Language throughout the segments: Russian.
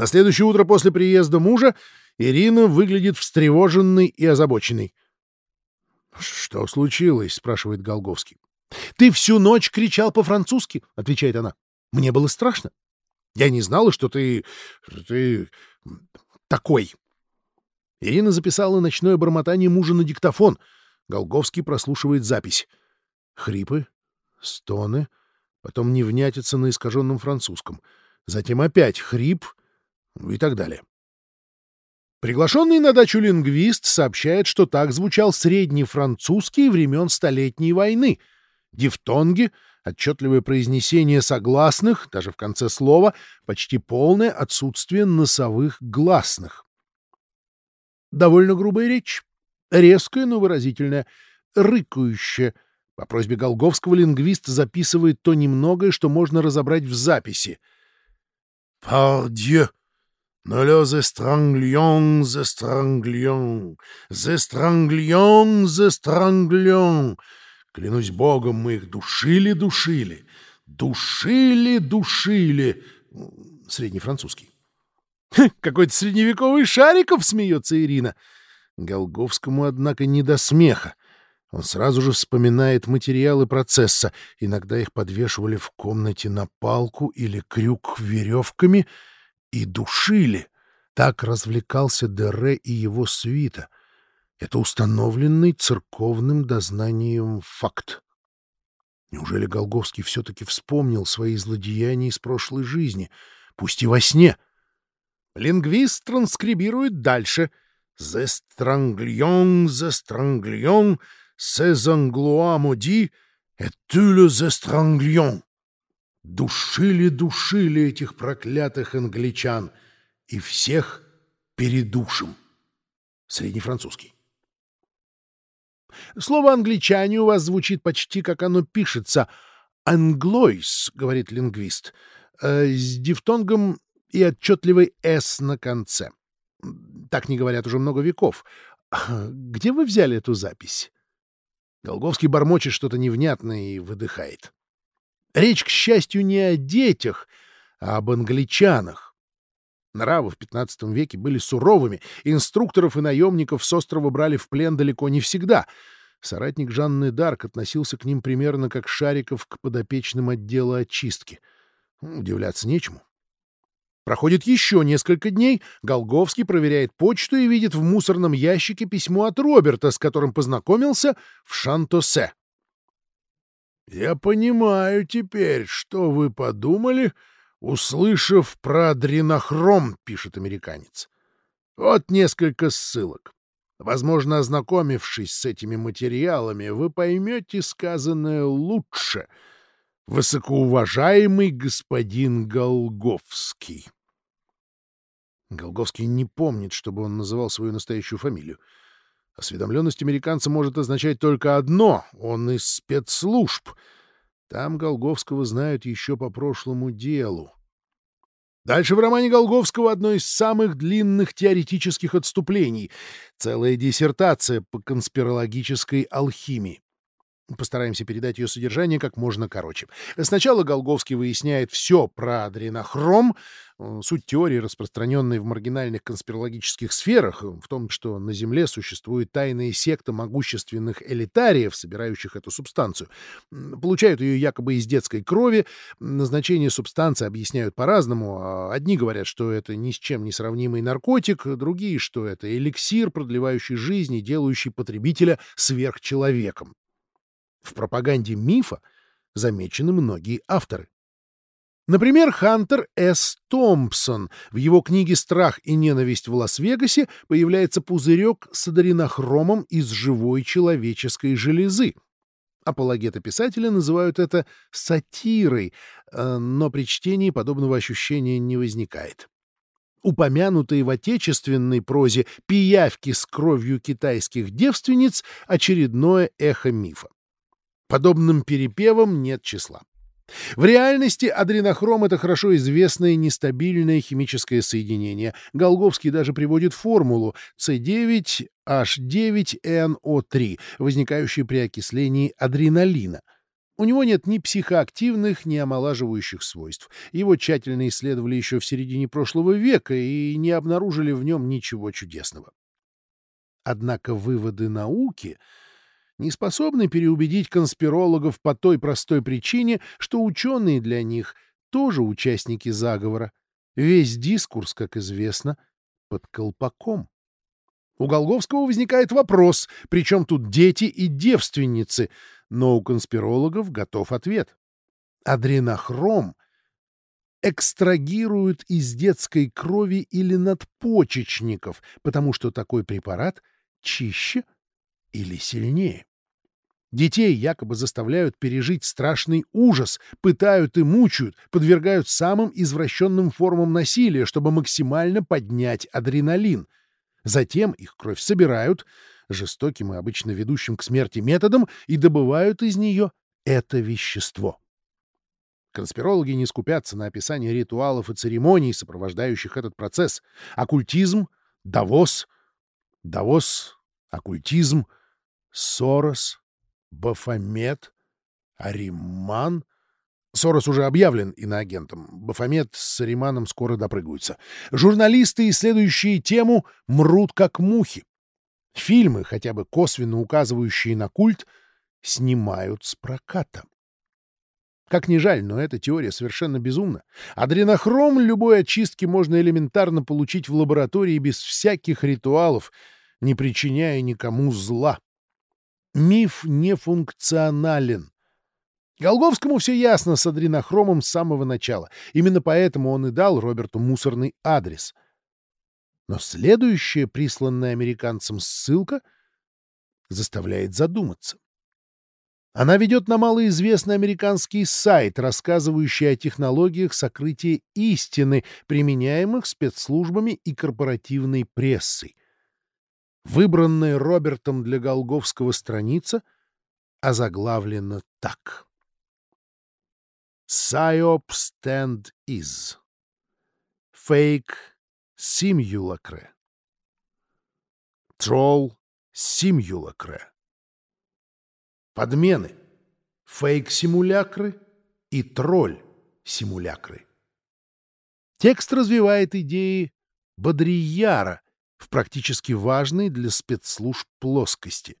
На следующее утро после приезда мужа Ирина выглядит встревоженной и озабоченной. — Что случилось? — спрашивает Голговский. — Ты всю ночь кричал по-французски, — отвечает она. — Мне было страшно. Я не знала, что ты... ты... такой. Ирина записала ночное бормотание мужа на диктофон. Голговский прослушивает запись. Хрипы, стоны, потом невнятица на искаженном французском. Затем опять хрип и так далее. Приглашенный на дачу лингвист сообщает, что так звучал средний французский времен Столетней войны. Дифтонги, отчетливое произнесение согласных, даже в конце слова, почти полное отсутствие носовых гласных. Довольно грубая речь, резкая, но выразительная, рыкающая. По просьбе Голговского лингвист записывает то немногое, что можно разобрать в записи. «Par Dieu!» Но le зестранглион, зестранглион, зестранглион, зестранглион. Клянусь богом, мы их душили, душили, душили, душили. Средний французский. Какой-то средневековый Шариков, смеется Ирина. Голговскому, однако, не до смеха. Он сразу же вспоминает материалы процесса. Иногда их подвешивали в комнате на палку или крюк веревками — и душили. Так развлекался Дере и его свита. Это установленный церковным дознанием факт. Неужели Голговский все-таки вспомнил свои злодеяния из прошлой жизни, пусть и во сне? Лингвист транскрибирует дальше. «Зестранглион, зестранглион, сезанглуа моди, этюле зестранглион». Душили-душили этих проклятых англичан и всех передушим. Среднефранцузский. Слово «англичане» у вас звучит почти как оно пишется. «Англойс», — говорит лингвист, э, с дифтонгом и отчетливой «с» на конце. Так не говорят уже много веков. Где вы взяли эту запись? Голговский бормочет что-то невнятное и выдыхает. Речь, к счастью, не о детях, а об англичанах. Нравы в XV веке были суровыми, инструкторов и наемников с острова брали в плен далеко не всегда. Соратник Жанны Дарк относился к ним примерно как Шариков к подопечным отдела очистки. Удивляться нечему. Проходит еще несколько дней, Голговский проверяет почту и видит в мусорном ящике письмо от Роберта, с которым познакомился в Шантосе. «Я понимаю теперь, что вы подумали, услышав про адренохром», — пишет американец. «Вот несколько ссылок. Возможно, ознакомившись с этими материалами, вы поймете сказанное лучше. Высокоуважаемый господин Голговский». Голговский не помнит, чтобы он называл свою настоящую фамилию. Осведомленность американца может означать только одно — он из спецслужб. Там Голговского знают еще по прошлому делу. Дальше в романе Голговского одно из самых длинных теоретических отступлений — целая диссертация по конспирологической алхимии. Постараемся передать ее содержание как можно короче. Сначала Голговский выясняет все про адренохром, суть теории, распространенной в маргинальных конспирологических сферах, в том, что на Земле существует тайная секта могущественных элитариев, собирающих эту субстанцию. Получают ее якобы из детской крови. Назначение субстанции объясняют по-разному. А одни говорят, что это ни с чем не сравнимый наркотик, другие, что это эликсир, продлевающий жизнь и делающий потребителя сверхчеловеком. В пропаганде мифа замечены многие авторы. Например, Хантер С. Томпсон. В его книге «Страх и ненависть в Лас-Вегасе» появляется пузырек с адренохромом из живой человеческой железы. Апологеты писателя называют это сатирой, э, но при чтении подобного ощущения не возникает. Упомянутые в отечественной прозе пиявки с кровью китайских девственниц — очередное эхо мифа. Подобным перепевам нет числа. В реальности адренохром — это хорошо известное нестабильное химическое соединение. Голговский даже приводит формулу C9H9NO3, возникающую при окислении адреналина. У него нет ни психоактивных, ни омолаживающих свойств. Его тщательно исследовали еще в середине прошлого века и не обнаружили в нем ничего чудесного. Однако выводы науки не способны переубедить конспирологов по той простой причине, что ученые для них тоже участники заговора. Весь дискурс, как известно, под колпаком. У Голговского возникает вопрос, причем тут дети и девственницы, но у конспирологов готов ответ. Адренохром экстрагируют из детской крови или надпочечников, потому что такой препарат чище или сильнее. Детей якобы заставляют пережить страшный ужас, пытают и мучают, подвергают самым извращенным формам насилия, чтобы максимально поднять адреналин. Затем их кровь собирают, жестоким и обычно ведущим к смерти методом, и добывают из нее это вещество. Конспирологи не скупятся на описание ритуалов и церемоний, сопровождающих этот процесс. Оккультизм, Давос, Давос, оккультизм, Сорос, Бафомет, Ариман. Сорос уже объявлен иноагентом. Бафомет с Ариманом скоро допрыгаются. Журналисты, исследующие тему, мрут как мухи. Фильмы, хотя бы косвенно указывающие на культ, снимают с проката. Как ни жаль, но эта теория совершенно безумна. Адренохром любой очистки можно элементарно получить в лаборатории без всяких ритуалов, не причиняя никому зла. Миф нефункционален. Голговскому все ясно с адренохромом с самого начала. Именно поэтому он и дал Роберту мусорный адрес. Но следующая присланная американцам ссылка заставляет задуматься. Она ведет на малоизвестный американский сайт, рассказывающий о технологиях сокрытия истины, применяемых спецслужбами и корпоративной прессой. Выбранная Робертом для Голговского страница озаглавлена так. «Psyop stand is. Fake simulacre. Troll simulacre подмены, фейк-симулякры и тролль-симулякры. Текст развивает идеи Бодрияра в практически важной для спецслужб плоскости.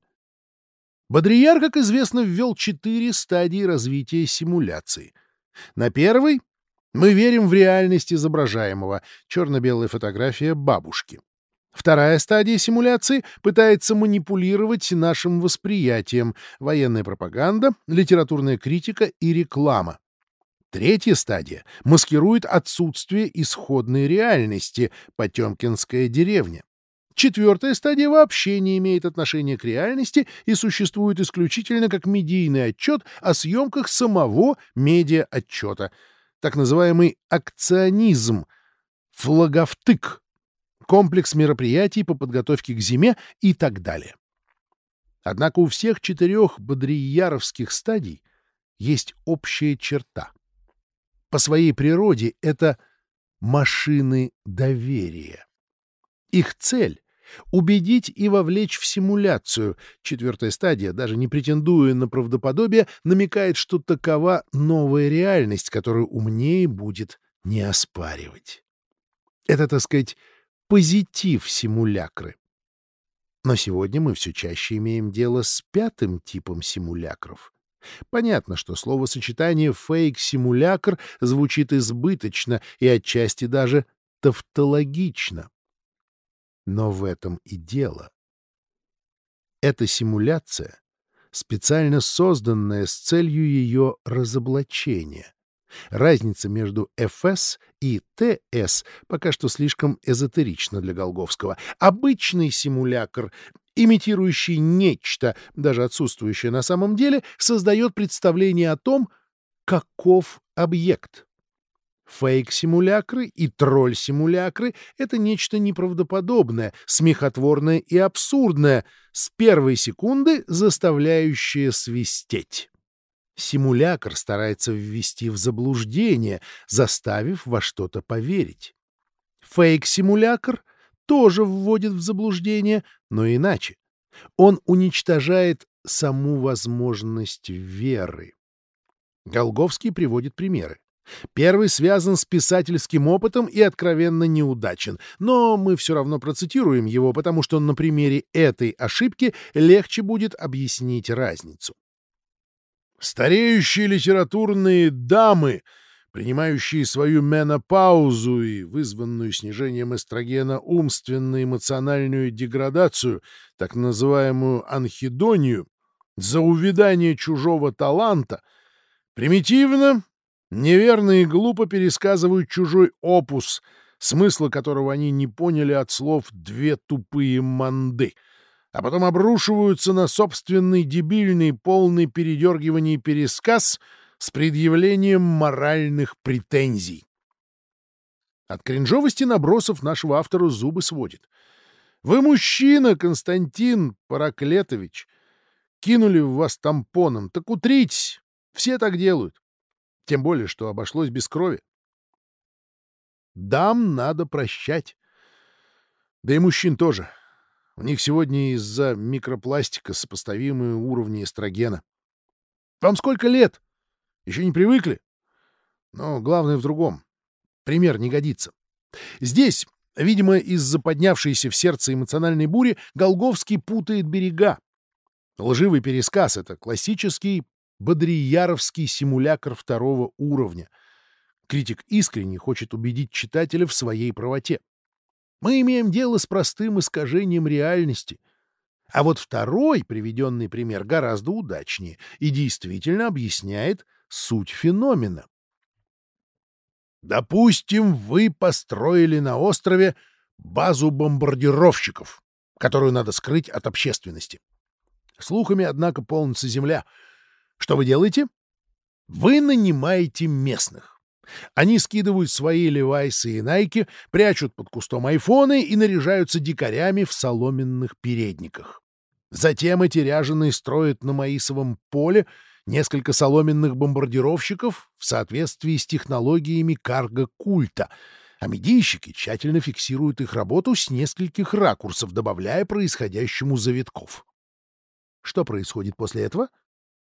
Бодрияр, как известно, ввел четыре стадии развития симуляции. На первой мы верим в реальность изображаемого, черно-белая фотография бабушки. Вторая стадия симуляции пытается манипулировать нашим восприятием — военная пропаганда, литературная критика и реклама. Третья стадия маскирует отсутствие исходной реальности — Потемкинская деревня. Четвертая стадия вообще не имеет отношения к реальности и существует исключительно как медийный отчет о съемках самого медиа-отчета, так называемый акционизм, флаговтык комплекс мероприятий по подготовке к зиме и так далее. Однако у всех четырех бодрияровских стадий есть общая черта. По своей природе это машины доверия. Их цель — убедить и вовлечь в симуляцию. Четвертая стадия, даже не претендуя на правдоподобие, намекает, что такова новая реальность, которую умнее будет не оспаривать. Это, так сказать, позитив симулякры. Но сегодня мы все чаще имеем дело с пятым типом симулякров. Понятно, что словосочетание «фейк-симулякр» звучит избыточно и отчасти даже тавтологично. Но в этом и дело. Эта симуляция, специально созданная с целью ее разоблачения. Разница между ФС и ТС пока что слишком эзотерична для Голговского. Обычный симулякр, имитирующий нечто, даже отсутствующее на самом деле, создает представление о том, каков объект. Фейк-симулякры и тролль-симулякры — это нечто неправдоподобное, смехотворное и абсурдное, с первой секунды заставляющее свистеть. Симулякр старается ввести в заблуждение, заставив во что-то поверить. Фейк-симулякр тоже вводит в заблуждение, но иначе. Он уничтожает саму возможность веры. Голговский приводит примеры. Первый связан с писательским опытом и откровенно неудачен, но мы все равно процитируем его, потому что на примере этой ошибки легче будет объяснить разницу. Стареющие литературные дамы, принимающие свою менопаузу и вызванную снижением эстрогена умственно-эмоциональную деградацию, так называемую анхидонию, за увядание чужого таланта, примитивно неверно и глупо пересказывают чужой опус, смысла которого они не поняли от слов «две тупые манды», а потом обрушиваются на собственный дебильный, полный передергиваний пересказ с предъявлением моральных претензий. От кринжовости набросов нашего автора зубы сводит. «Вы мужчина, Константин Параклетович. Кинули в вас тампоном, так утритесь. Все так делают. Тем более, что обошлось без крови. Дам надо прощать. Да и мужчин тоже. У них сегодня из-за микропластика сопоставимые уровни эстрогена. Вам сколько лет? Еще не привыкли? Но главное в другом. Пример не годится. Здесь, видимо, из-за поднявшейся в сердце эмоциональной бури, Голговский путает берега. Лживый пересказ — это классический бодрияровский симулякр второго уровня. Критик искренне хочет убедить читателя в своей правоте. Мы имеем дело с простым искажением реальности. А вот второй приведенный пример гораздо удачнее и действительно объясняет суть феномена. Допустим, вы построили на острове базу бомбардировщиков, которую надо скрыть от общественности. Слухами, однако, полнится земля — что вы делаете? Вы нанимаете местных. Они скидывают свои левайсы и найки, прячут под кустом айфоны и наряжаются дикарями в соломенных передниках. Затем эти ряженые строят на Маисовом поле несколько соломенных бомбардировщиков в соответствии с технологиями карго-культа, а медийщики тщательно фиксируют их работу с нескольких ракурсов, добавляя происходящему завитков. Что происходит после этого?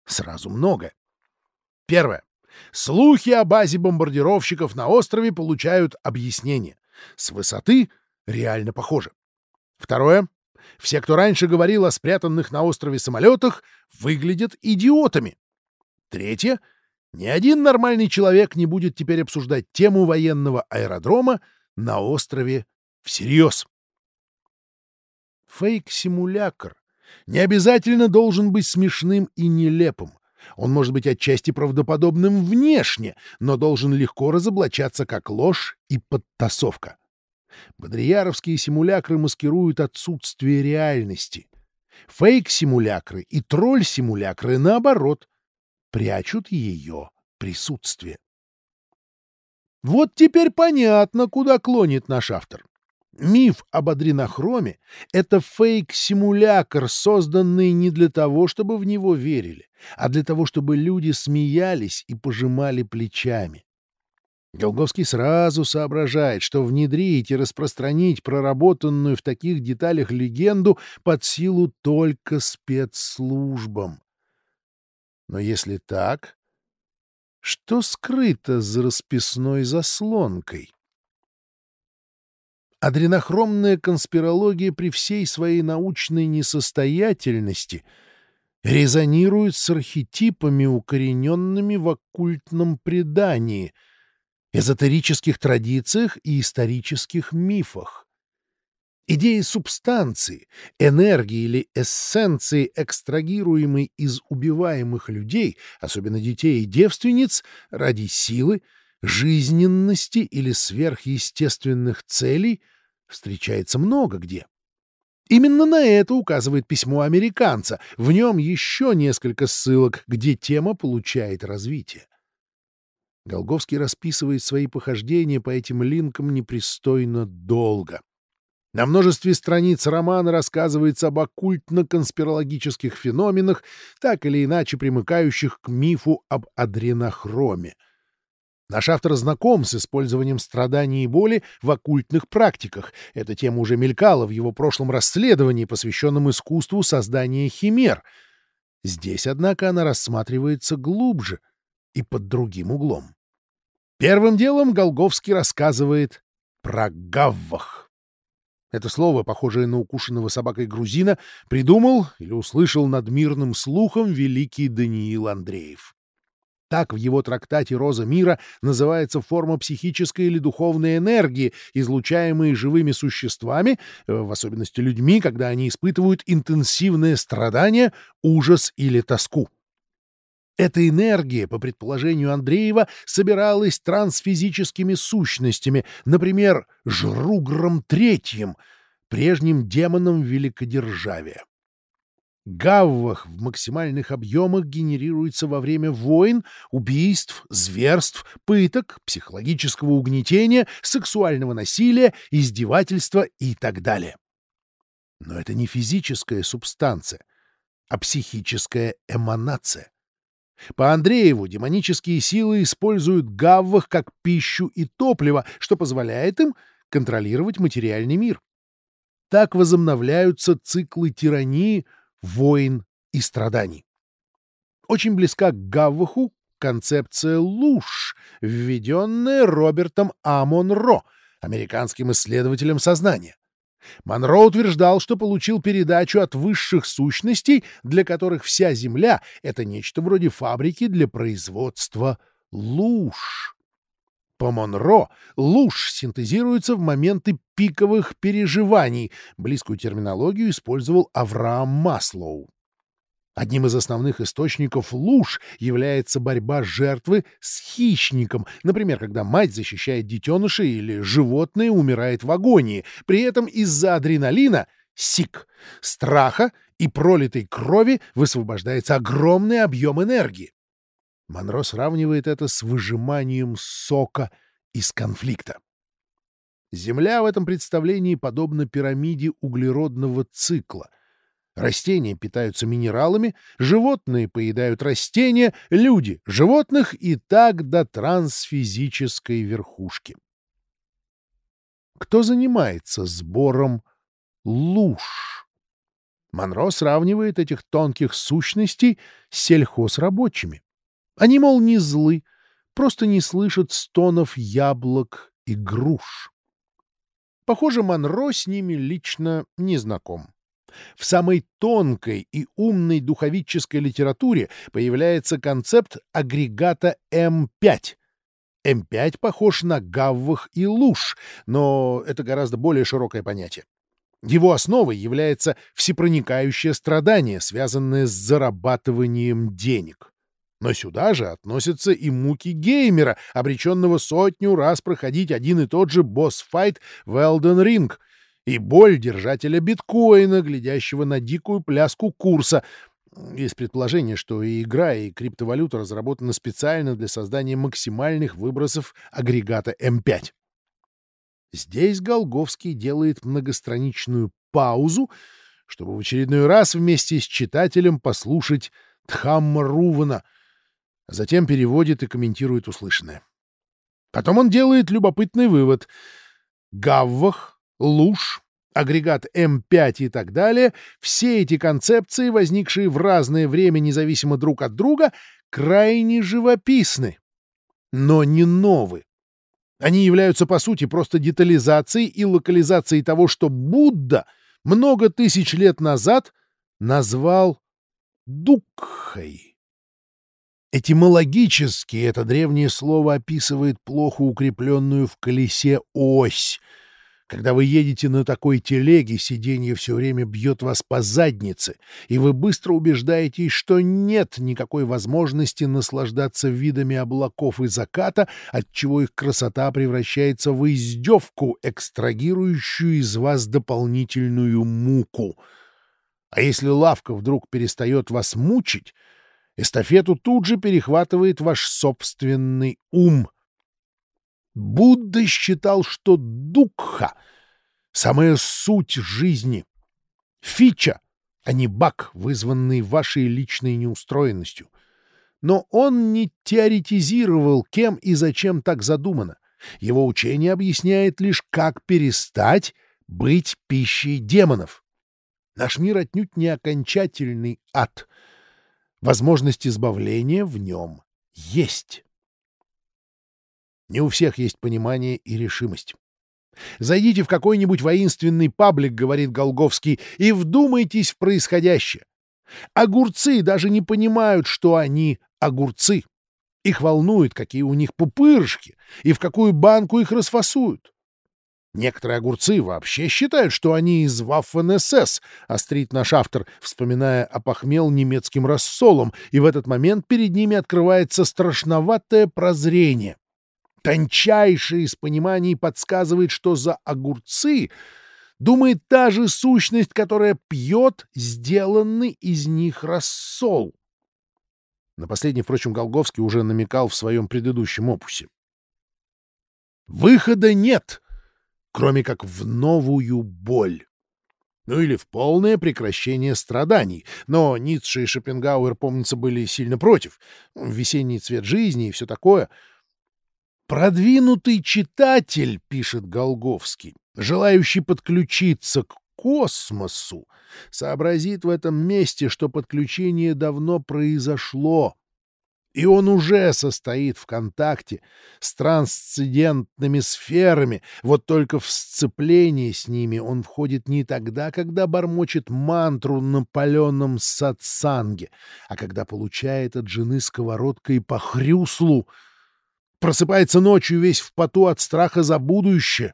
Сразу много. Первое. Слухи о базе бомбардировщиков на острове получают объяснение. С высоты реально похоже. Второе. Все, кто раньше говорил о спрятанных на острове самолетах, выглядят идиотами. Третье. Ни один нормальный человек не будет теперь обсуждать тему военного аэродрома на острове всерьез. Фейк-симулякр не обязательно должен быть смешным и нелепым. Он может быть отчасти правдоподобным внешне, но должен легко разоблачаться как ложь и подтасовка. Бодрияровские симулякры маскируют отсутствие реальности. Фейк-симулякры и тролль-симулякры, наоборот, прячут ее присутствие. Вот теперь понятно, куда клонит наш автор. Миф об адренохроме — это фейк-симулякр, созданный не для того, чтобы в него верили, а для того, чтобы люди смеялись и пожимали плечами. Голговский сразу соображает, что внедрить и распространить проработанную в таких деталях легенду под силу только спецслужбам. Но если так, что скрыто за расписной заслонкой? Адренохромная конспирология при всей своей научной несостоятельности резонирует с архетипами, укорененными в оккультном предании, эзотерических традициях и исторических мифах. Идеи субстанции, энергии или эссенции, экстрагируемой из убиваемых людей, особенно детей и девственниц, ради силы, жизненности или сверхъестественных целей встречается много где. Именно на это указывает письмо американца. В нем еще несколько ссылок, где тема получает развитие. Голговский расписывает свои похождения по этим линкам непристойно долго. На множестве страниц романа рассказывается об оккультно-конспирологических феноменах, так или иначе примыкающих к мифу об адренохроме — Наш автор знаком с использованием страданий и боли в оккультных практиках. Эта тема уже мелькала в его прошлом расследовании, посвященном искусству создания химер. Здесь, однако, она рассматривается глубже, и под другим углом. Первым делом Голговский рассказывает про гаввах. Это слово, похожее на укушенного собакой грузина, придумал или услышал над мирным слухом великий Даниил Андреев. Так в его трактате «Роза мира» называется форма психической или духовной энергии, излучаемой живыми существами, э, в особенности людьми, когда они испытывают интенсивное страдание, ужас или тоску. Эта энергия, по предположению Андреева, собиралась трансфизическими сущностями, например, Жругром Третьим, прежним демоном великодержавия. Гаввах в максимальных объемах генерируется во время войн, убийств, зверств, пыток, психологического угнетения, сексуального насилия, издевательства и так далее. Но это не физическая субстанция, а психическая эманация. По Андрееву демонические силы используют гаввах как пищу и топливо, что позволяет им контролировать материальный мир. Так возобновляются циклы тирании, войн и страданий. Очень близка к Гавваху концепция луж, введенная Робертом А. Монро, американским исследователем сознания. Монро утверждал, что получил передачу от высших сущностей, для которых вся Земля — это нечто вроде фабрики для производства луж. По Монро луж синтезируется в моменты пиковых переживаний. Близкую терминологию использовал Авраам Маслоу. Одним из основных источников луж является борьба жертвы с хищником, например, когда мать защищает детеныша или животное умирает в агонии, при этом из-за адреналина, сик, страха и пролитой крови высвобождается огромный объем энергии. Монро сравнивает это с выжиманием сока из конфликта. Земля в этом представлении подобна пирамиде углеродного цикла — Растения питаются минералами, животные поедают растения, люди — животных и так до трансфизической верхушки. Кто занимается сбором луж? Монро сравнивает этих тонких сущностей с сельхозрабочими. Они, мол, не злы, просто не слышат стонов яблок и груш. Похоже, Монро с ними лично не знаком. В самой тонкой и умной духовической литературе появляется концепт агрегата М5. М5 похож на гаввах и луж, но это гораздо более широкое понятие. Его основой является всепроникающее страдание, связанное с зарабатыванием денег. Но сюда же относятся и муки геймера, обреченного сотню раз проходить один и тот же босс-файт в Elden Ring — и боль держателя биткоина, глядящего на дикую пляску курса. Есть предположение, что и игра, и криптовалюта разработаны специально для создания максимальных выбросов агрегата М5. Здесь Голговский делает многостраничную паузу, чтобы в очередной раз вместе с читателем послушать Тхамма Рувана, затем переводит и комментирует услышанное. Потом он делает любопытный вывод. Гаввах луж, агрегат М5 и так далее, все эти концепции, возникшие в разное время независимо друг от друга, крайне живописны, но не новы. Они являются, по сути, просто детализацией и локализацией того, что Будда много тысяч лет назад назвал Дукхой. Этимологически это древнее слово описывает плохо укрепленную в колесе ось — когда вы едете на такой телеге, сиденье все время бьет вас по заднице, и вы быстро убеждаетесь, что нет никакой возможности наслаждаться видами облаков и заката, отчего их красота превращается в издевку, экстрагирующую из вас дополнительную муку. А если лавка вдруг перестает вас мучить, эстафету тут же перехватывает ваш собственный ум — Будда считал, что дукха — самая суть жизни, фича, а не баг, вызванный вашей личной неустроенностью. Но он не теоретизировал, кем и зачем так задумано. Его учение объясняет лишь, как перестать быть пищей демонов. Наш мир отнюдь не окончательный ад. Возможность избавления в нем есть. Не у всех есть понимание и решимость. Зайдите в какой-нибудь воинственный паблик, говорит Голговский, и вдумайтесь в происходящее. Огурцы даже не понимают, что они огурцы. Их волнует, какие у них пупырышки и в какую банку их расфасуют. Некоторые огурцы вообще считают, что они из Waffen-СС, острит наш автор, вспоминая опохмел немецким рассолом, и в этот момент перед ними открывается страшноватое прозрение. Тончайшее из пониманий подсказывает, что за огурцы думает та же сущность, которая пьет сделанный из них рассол. На последний, впрочем, Голговский уже намекал в своем предыдущем опусе. Выхода нет, кроме как в новую боль. Ну или в полное прекращение страданий. Но Ницше и Шопенгауэр, помнится, были сильно против. Весенний цвет жизни и все такое. Продвинутый читатель, пишет Голговский, желающий подключиться к космосу, сообразит в этом месте, что подключение давно произошло, и он уже состоит в контакте с трансцендентными сферами, вот только в сцепление с ними он входит не тогда, когда бормочет мантру на паленом сатсанге, а когда получает от жены сковородкой по хрюслу, просыпается ночью весь в поту от страха за будущее,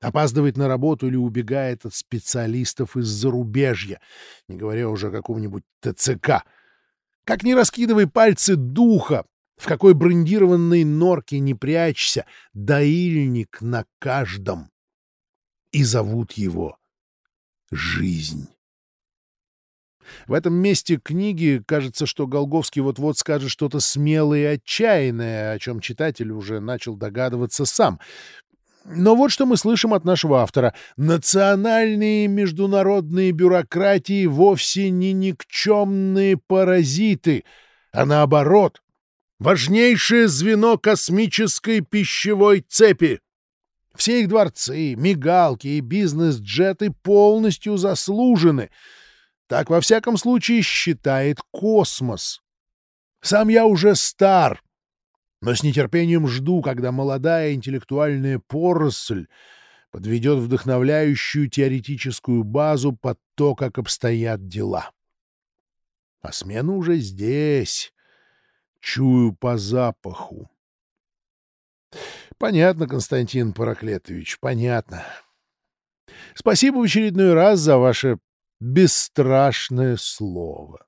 опаздывает на работу или убегает от специалистов из зарубежья, не говоря уже о каком-нибудь ТЦК. Как не раскидывай пальцы духа, в какой брендированной норке не прячься, доильник на каждом. И зовут его жизнь. В этом месте книги кажется, что Голговский вот-вот скажет что-то смелое и отчаянное, о чем читатель уже начал догадываться сам. Но вот что мы слышим от нашего автора. Национальные международные бюрократии вовсе не никчемные паразиты, а наоборот, важнейшее звено космической пищевой цепи. Все их дворцы, мигалки и бизнес-джеты полностью заслужены. Так, во всяком случае, считает космос. Сам я уже стар, но с нетерпением жду, когда молодая интеллектуальная поросль подведет вдохновляющую теоретическую базу под то, как обстоят дела. А смена уже здесь. Чую по запаху. Понятно, Константин Параклетович, понятно. Спасибо в очередной раз за ваше бесстрашное слово.